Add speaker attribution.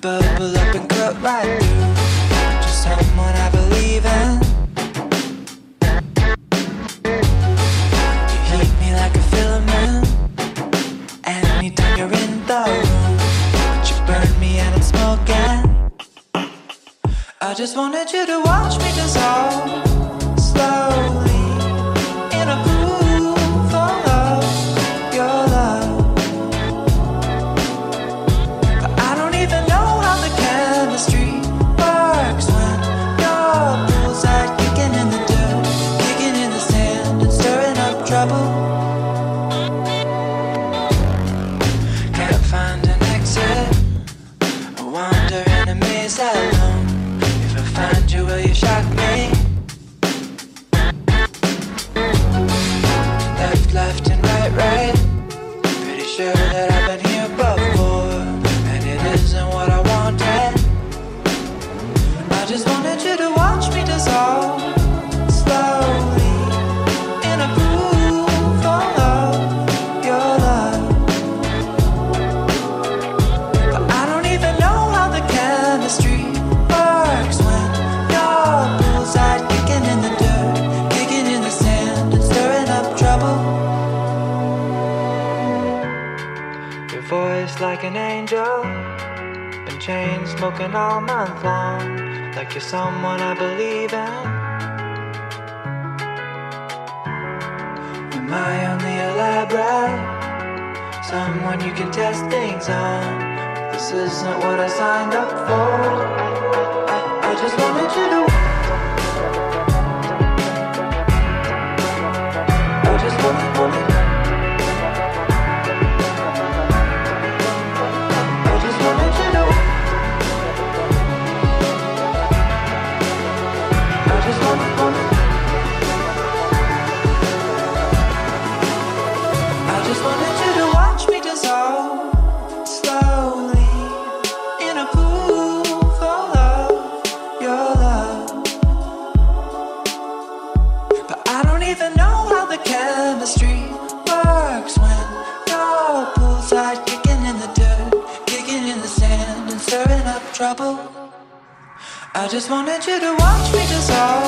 Speaker 1: bubble up and cut right through. Just someone I believe in. You heat me like a filament. Anytime you're in the room, you burn me and I'm smoking. I just wanted you to watch me dissolve. sure that just like an angel. Been chain smoking all month long, like you're someone I believe in. Am I only elaborate? Someone you can test things on. This isn't what I signed up for. trouble. I just wanted you to watch me dissolve.